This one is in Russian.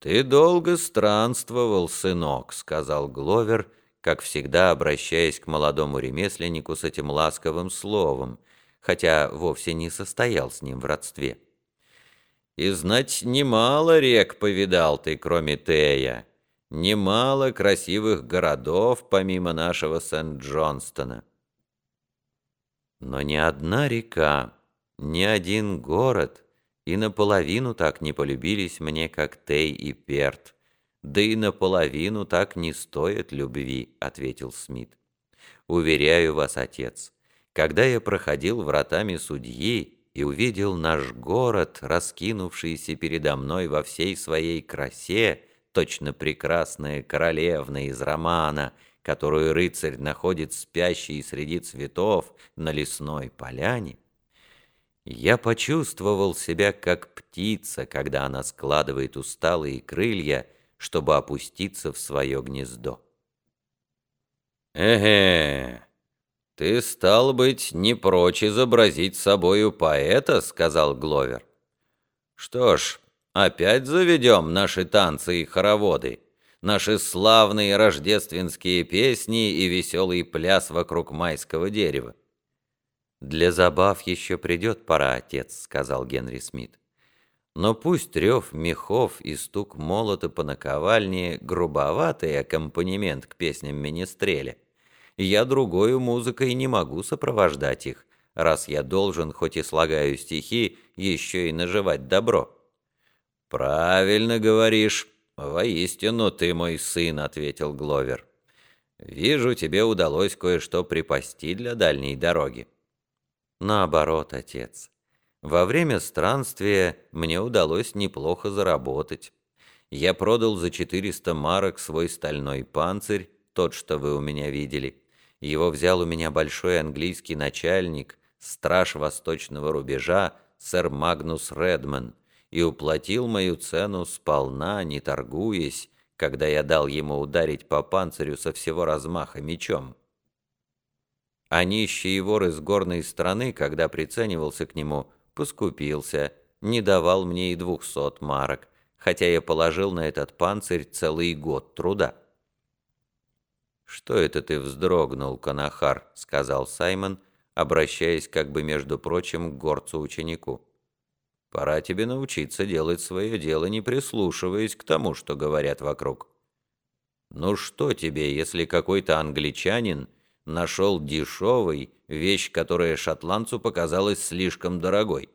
«Ты долго странствовал, сынок», — сказал Гловер, как всегда обращаясь к молодому ремесленнику с этим ласковым словом, хотя вовсе не состоял с ним в родстве. «И знать немало рек повидал ты, кроме Тея, немало красивых городов, помимо нашего Сент-Джонстона. Но ни одна река, ни один город — и наполовину так не полюбились мне, как Тей и Перт. Да и наполовину так не стоят любви, ответил Смит. Уверяю вас, отец, когда я проходил вратами судьи и увидел наш город, раскинувшийся передо мной во всей своей красе, точно прекрасная королевна из романа, которую рыцарь находит спящей среди цветов на лесной поляне, я почувствовал себя как птица, когда она складывает усталые крылья, чтобы опуститься в свое гнездо. «Эге, ты, стал быть, не прочь изобразить собою поэта», — сказал Гловер. «Что ж, опять заведем наши танцы и хороводы, наши славные рождественские песни и веселый пляс вокруг майского дерева. «Для забав еще придет пора, отец», — сказал Генри Смит. «Но пусть рев мехов и стук молота по наковальне — грубоватый аккомпанемент к песням Министреля. Я другою музыкой не могу сопровождать их, раз я должен, хоть и слагаю стихи, еще и наживать добро». «Правильно говоришь. Воистину ты мой сын», — ответил Гловер. «Вижу, тебе удалось кое-что припасти для дальней дороги». Наоборот, отец. Во время странствия мне удалось неплохо заработать. Я продал за 400 марок свой стальной панцирь, тот, что вы у меня видели. Его взял у меня большой английский начальник, страж восточного рубежа, сэр Магнус Редман, и уплатил мою цену сполна, не торгуясь, когда я дал ему ударить по панцирю со всего размаха мечом. А нищий вор из горной страны, когда приценивался к нему, поскупился, не давал мне и двухсот марок, хотя я положил на этот панцирь целый год труда. «Что это ты вздрогнул, Канахар?» — сказал Саймон, обращаясь как бы, между прочим, к горцу-ученику. «Пора тебе научиться делать свое дело, не прислушиваясь к тому, что говорят вокруг. Ну что тебе, если какой-то англичанин нашел дешевый, вещь, которая шотландцу показалась слишком дорогой.